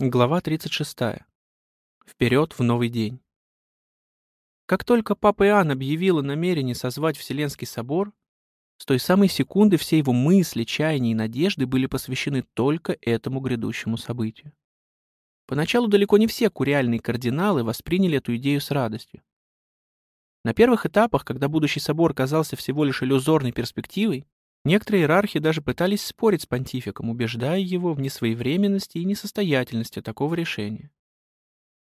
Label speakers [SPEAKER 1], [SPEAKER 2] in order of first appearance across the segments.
[SPEAKER 1] Глава 36. Вперед в новый день. Как только Папа Иоанн объявил о намерении созвать Вселенский собор, с той самой секунды все его мысли, чаяния и надежды были посвящены только этому грядущему событию. Поначалу далеко не все куриальные кардиналы восприняли эту идею с радостью. На первых этапах, когда будущий собор казался всего лишь иллюзорной перспективой, некоторые иерархи даже пытались спорить с понтификом, убеждая его в несвоевременности и несостоятельности такого решения.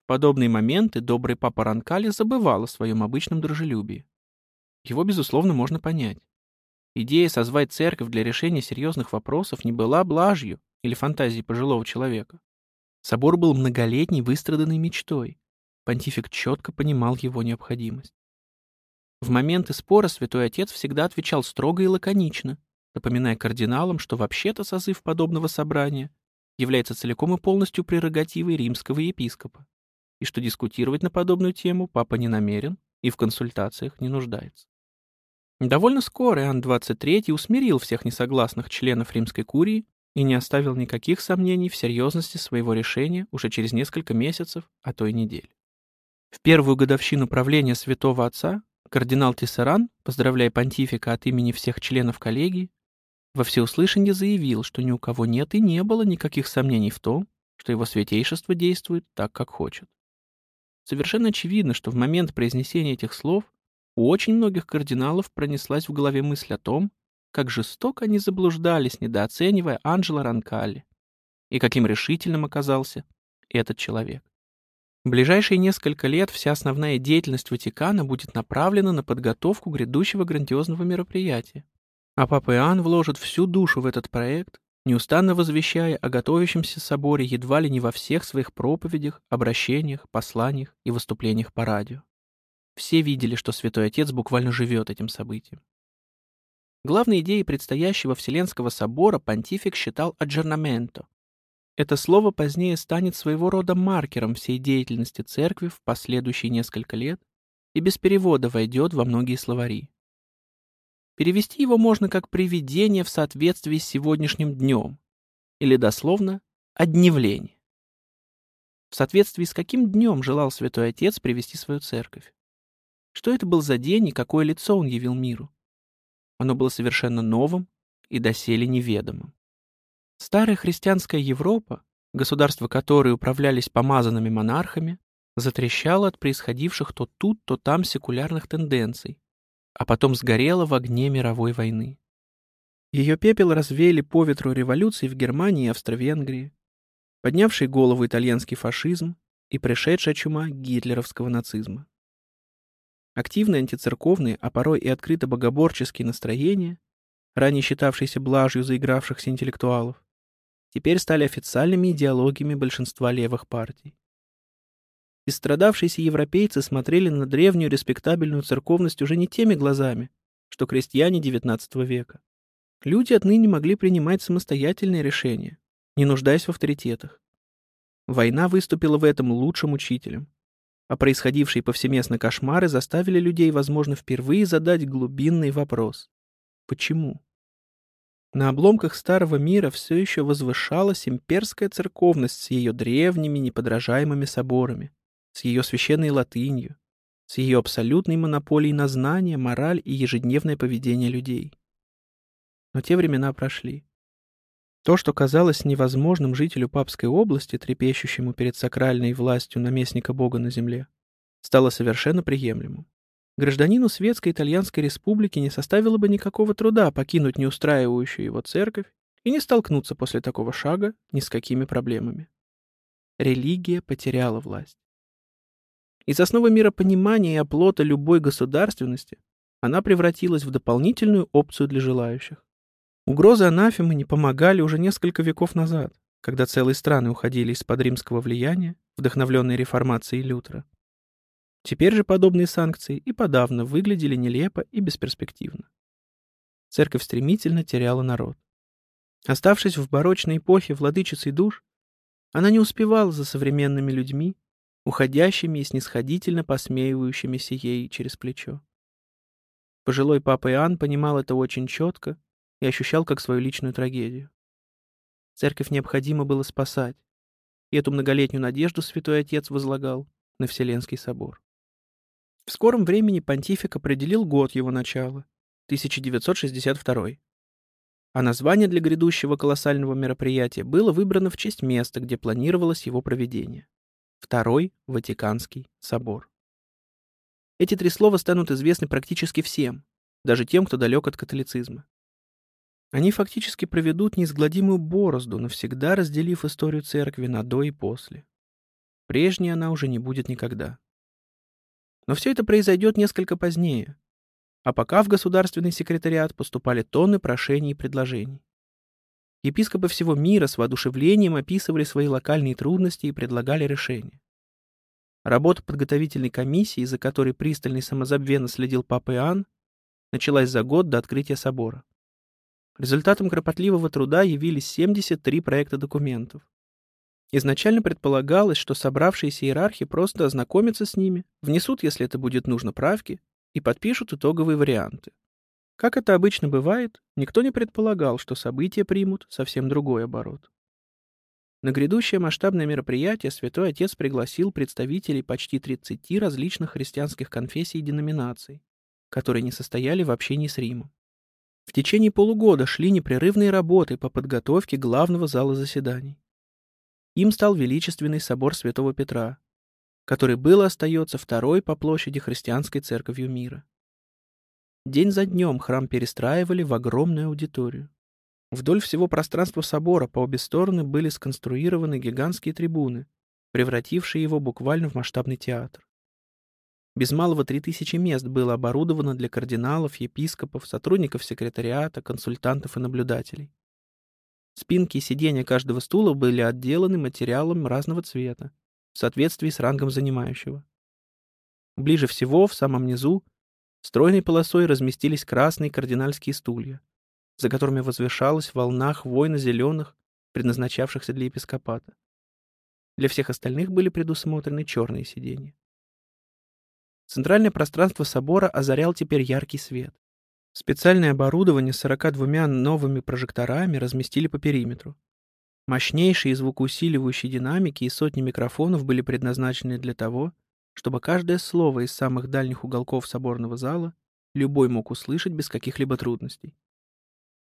[SPEAKER 1] В подобные моменты добрый папа Ранкали забывал о своем обычном дружелюбии. Его, безусловно, можно понять. Идея созвать церковь для решения серьезных вопросов не была блажью или фантазией пожилого человека. Собор был многолетней выстраданной мечтой. Понтифик четко понимал его необходимость. В моменты спора святой отец всегда отвечал строго и лаконично, напоминая кардиналам, что вообще-то созыв подобного собрания является целиком и полностью прерогативой римского епископа, и что дискутировать на подобную тему папа не намерен и в консультациях не нуждается. Довольно скоро Иоанн XXIII усмирил всех несогласных членов римской курии и не оставил никаких сомнений в серьезности своего решения уже через несколько месяцев, а то и недель. В первую годовщину правления святого отца Кардинал Тессеран, поздравляя понтифика от имени всех членов коллегии, во всеуслышание заявил, что ни у кого нет и не было никаких сомнений в том, что его святейшество действует так, как хочет. Совершенно очевидно, что в момент произнесения этих слов у очень многих кардиналов пронеслась в голове мысль о том, как жестоко они заблуждались, недооценивая Анджело Ранкалли, и каким решительным оказался этот человек. В ближайшие несколько лет вся основная деятельность Ватикана будет направлена на подготовку грядущего грандиозного мероприятия. А Папа Иоанн вложит всю душу в этот проект, неустанно возвещая о готовящемся соборе едва ли не во всех своих проповедях, обращениях, посланиях и выступлениях по радио. Все видели, что Святой Отец буквально живет этим событием. Главной идеей предстоящего Вселенского собора понтифик считал аджернаменто, это слово позднее станет своего рода маркером всей деятельности церкви в последующие несколько лет и без перевода войдет во многие словари. Перевести его можно как «приведение в соответствии с сегодняшним днем» или дословно «одневление». В соответствии с каким днем желал Святой Отец привести свою церковь? Что это был за день и какое лицо он явил миру? Оно было совершенно новым и доселе неведомым. Старая христианская Европа, государства которой управлялись помазанными монархами, затрещала от происходивших то тут, то там секулярных тенденций, а потом сгорела в огне мировой войны. Ее пепел развеяли по ветру революции в Германии и Австро-Венгрии, поднявший голову итальянский фашизм и пришедшая чума гитлеровского нацизма. Активные антицерковные, а порой и открыто богоборческие настроения, ранее считавшиеся блажью заигравшихся интеллектуалов, теперь стали официальными идеологиями большинства левых партий. Истрадавшиеся европейцы смотрели на древнюю респектабельную церковность уже не теми глазами, что крестьяне XIX века. Люди отныне могли принимать самостоятельные решения, не нуждаясь в авторитетах. Война выступила в этом лучшим учителем, а происходившие повсеместно кошмары заставили людей, возможно, впервые задать глубинный вопрос. Почему? На обломках старого мира все еще возвышалась имперская церковность с ее древними неподражаемыми соборами, с ее священной латынью, с ее абсолютной монополией на знания, мораль и ежедневное поведение людей. Но те времена прошли. То, что казалось невозможным жителю Папской области, трепещущему перед сакральной властью наместника Бога на земле, стало совершенно приемлемым. Гражданину Светской Итальянской Республики не составило бы никакого труда покинуть неустраивающую его церковь и не столкнуться после такого шага ни с какими проблемами. Религия потеряла власть. Из основы миропонимания и оплота любой государственности она превратилась в дополнительную опцию для желающих. Угрозы анафемы не помогали уже несколько веков назад, когда целые страны уходили из-под римского влияния, вдохновленной реформацией Лютера. Теперь же подобные санкции и подавно выглядели нелепо и бесперспективно. Церковь стремительно теряла народ. Оставшись в барочной эпохе владычицей душ, она не успевала за современными людьми, уходящими и снисходительно посмеивающимися ей через плечо. Пожилой папа Иоанн понимал это очень четко и ощущал как свою личную трагедию. Церковь необходимо было спасать, и эту многолетнюю надежду святой отец возлагал на Вселенский собор. В скором времени понтифик определил год его начала — 1962 а название для грядущего колоссального мероприятия было выбрано в честь места, где планировалось его проведение — Второй Ватиканский собор. Эти три слова станут известны практически всем, даже тем, кто далек от католицизма. Они фактически проведут неизгладимую борозду, навсегда разделив историю церкви на до и после. Прежней она уже не будет никогда. Но все это произойдет несколько позднее, а пока в государственный секретариат поступали тонны прошений и предложений. Епископы всего мира с воодушевлением описывали свои локальные трудности и предлагали решения. Работа подготовительной комиссии, за которой пристально и самозабвенно следил папа Иоанн, началась за год до открытия собора. Результатом кропотливого труда явились 73 проекта документов. Изначально предполагалось, что собравшиеся иерархи просто ознакомятся с ними, внесут, если это будет нужно, правки и подпишут итоговые варианты. Как это обычно бывает, никто не предполагал, что события примут совсем другой оборот. На грядущее масштабное мероприятие Святой Отец пригласил представителей почти 30 различных христианских конфессий и деноминаций, которые не состояли в общении с Римом. В течение полугода шли непрерывные работы по подготовке главного зала заседаний. Им стал величественный собор Святого Петра, который был и остается второй по площади христианской церковью мира. День за днем храм перестраивали в огромную аудиторию. Вдоль всего пространства собора по обе стороны были сконструированы гигантские трибуны, превратившие его буквально в масштабный театр. Без малого три тысячи мест было оборудовано для кардиналов, епископов, сотрудников секретариата, консультантов и наблюдателей. Спинки и сиденья каждого стула были отделаны материалом разного цвета, в соответствии с рангом занимающего. Ближе всего, в самом низу, стройной полосой разместились красные кардинальские стулья, за которыми возвышалась волна хвойно-зеленых, предназначавшихся для епископата. Для всех остальных были предусмотрены черные сиденья. Центральное пространство собора озарял теперь яркий свет. Специальное оборудование с 42 новыми прожекторами разместили по периметру. Мощнейшие звукоусиливающие динамики и сотни микрофонов были предназначены для того, чтобы каждое слово из самых дальних уголков соборного зала любой мог услышать без каких-либо трудностей.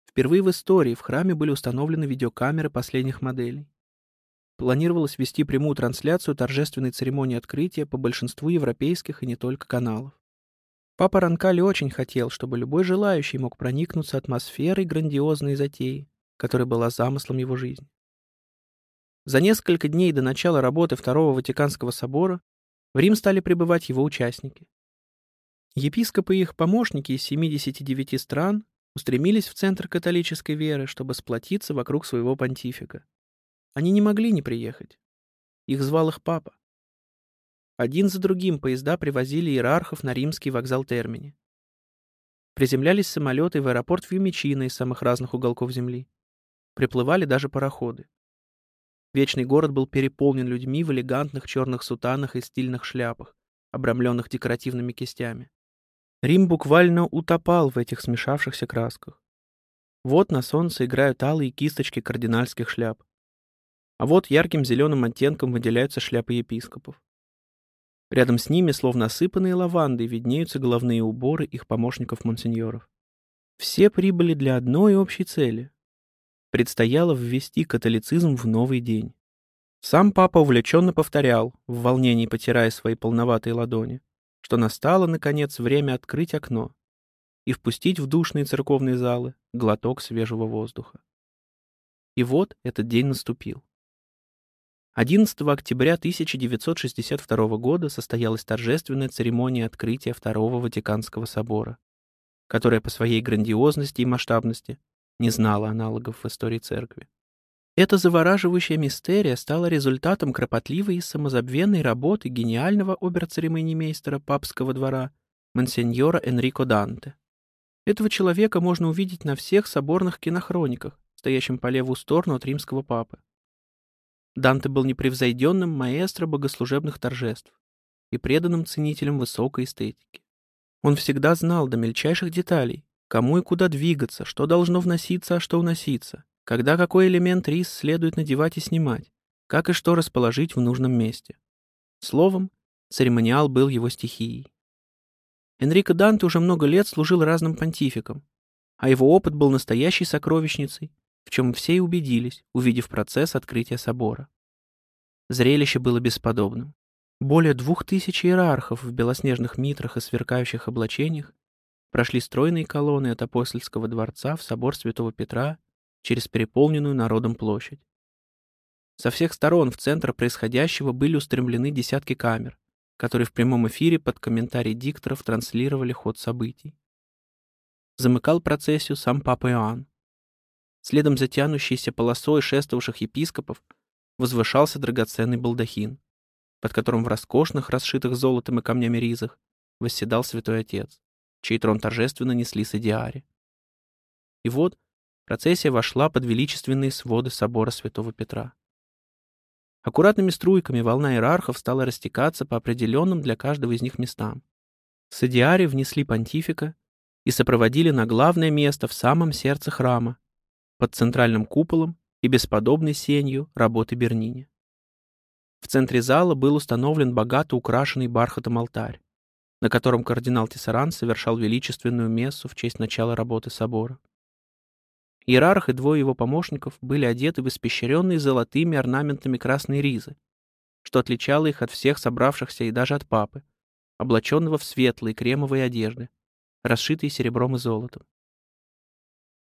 [SPEAKER 1] Впервые в истории в храме были установлены видеокамеры последних моделей планировалось вести прямую трансляцию торжественной церемонии открытия по большинству европейских и не только каналов. Папа Ранкали очень хотел, чтобы любой желающий мог проникнуться атмосферой грандиозной затеи, которая была замыслом его жизни. За несколько дней до начала работы Второго Ватиканского собора в Рим стали прибывать его участники. Епископы и их помощники из 79 стран устремились в центр католической веры, чтобы сплотиться вокруг своего понтифика. Они не могли не приехать. Их звал их папа. Один за другим поезда привозили иерархов на римский вокзал Термини. Приземлялись самолеты в аэропорт Фьюмичино из самых разных уголков земли. Приплывали даже пароходы. Вечный город был переполнен людьми в элегантных черных сутанах и стильных шляпах, обрамленных декоративными кистями. Рим буквально утопал в этих смешавшихся красках. Вот на солнце играют алые кисточки кардинальских шляп. А вот ярким зеленым оттенком выделяются шляпы епископов. Рядом с ними, словно осыпанные лавандой, виднеются головные уборы их помощников-монсеньоров. Все прибыли для одной общей цели. Предстояло ввести католицизм в новый день. Сам папа увлеченно повторял, в волнении потирая свои полноватые ладони, что настало, наконец, время открыть окно и впустить в душные церковные залы глоток свежего воздуха. И вот этот день наступил. 11 октября 1962 года состоялась торжественная церемония открытия Второго Ватиканского собора, которая по своей грандиозности и масштабности не знала аналогов в истории церкви. Эта завораживающая мистерия стала результатом кропотливой и самозабвенной работы гениального обер-церемонимейстера папского двора монсеньора Энрико Данте. Этого человека можно увидеть на всех соборных кинохрониках, стоящим по левую сторону от римского папы. Данте был непревзойденным маэстро богослужебных торжеств и преданным ценителем высокой эстетики. Он всегда знал до мельчайших деталей, кому и куда двигаться, что должно вноситься, а что уноситься, когда какой элемент рис следует надевать и снимать, как и что расположить в нужном месте. Словом, церемониал был его стихией. Энрико Данте уже много лет служил разным понтификам, а его опыт был настоящей сокровищницей, в чем все и убедились, увидев процесс открытия собора. Зрелище было бесподобным. Более двух тысяч иерархов в белоснежных митрах и сверкающих облачениях прошли стройные колонны от апостольского дворца в собор Святого Петра через переполненную народом площадь. Со всех сторон в центр происходящего были устремлены десятки камер, которые в прямом эфире под комментарий дикторов транслировали ход событий. Замыкал процессию сам Папа Иоанн. Следом за тянущейся полосой шествовавших епископов возвышался драгоценный балдахин, под которым в роскошных, расшитых золотом и камнями ризах восседал святой отец, чей трон торжественно несли с идиари. И вот процессия вошла под величественные своды собора святого Петра. Аккуратными струйками волна иерархов стала растекаться по определенным для каждого из них местам. С идиари внесли понтифика и сопроводили на главное место в самом сердце храма, под центральным куполом и бесподобной сенью работы Бернини. В центре зала был установлен богато украшенный бархатом алтарь, на котором кардинал Тессеран совершал величественную мессу в честь начала работы собора. Иерарх и двое его помощников были одеты в испещренные золотыми орнаментами красные ризы, что отличало их от всех собравшихся и даже от папы, облаченного в светлые кремовые одежды, расшитые серебром и золотом.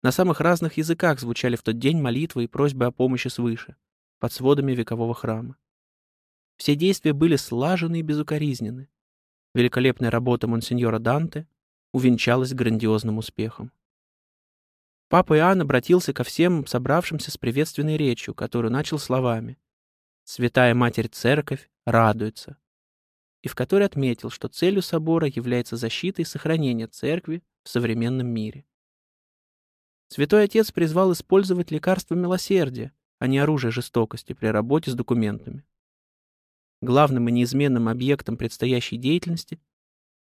[SPEAKER 1] На самых разных языках звучали в тот день молитвы и просьбы о помощи свыше, под сводами векового храма. Все действия были слажены и безукоризнены. Великолепная работа монсеньора Данте увенчалась грандиозным успехом. Папа Иоанн обратился ко всем собравшимся с приветственной речью, которую начал словами «Святая Матерь Церковь радуется», и в которой отметил, что целью собора является защита и сохранение Церкви в современном мире. Святой Отец призвал использовать лекарство милосердия, а не оружие жестокости при работе с документами. Главным и неизменным объектом предстоящей деятельности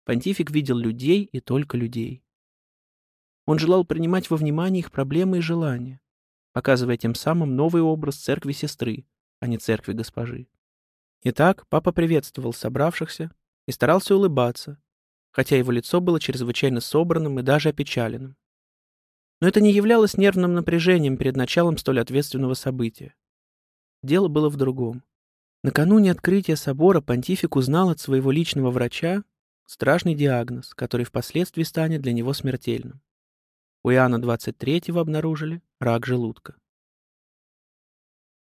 [SPEAKER 1] понтифик видел людей и только людей. Он желал принимать во внимание их проблемы и желания, показывая тем самым новый образ церкви сестры, а не церкви госпожи. Итак, папа приветствовал собравшихся и старался улыбаться, хотя его лицо было чрезвычайно собранным и даже опечаленным. Но это не являлось нервным напряжением перед началом столь ответственного события. Дело было в другом. Накануне открытия собора понтифик узнал от своего личного врача страшный диагноз, который впоследствии станет для него смертельным. У Иоанна 23-го обнаружили рак желудка.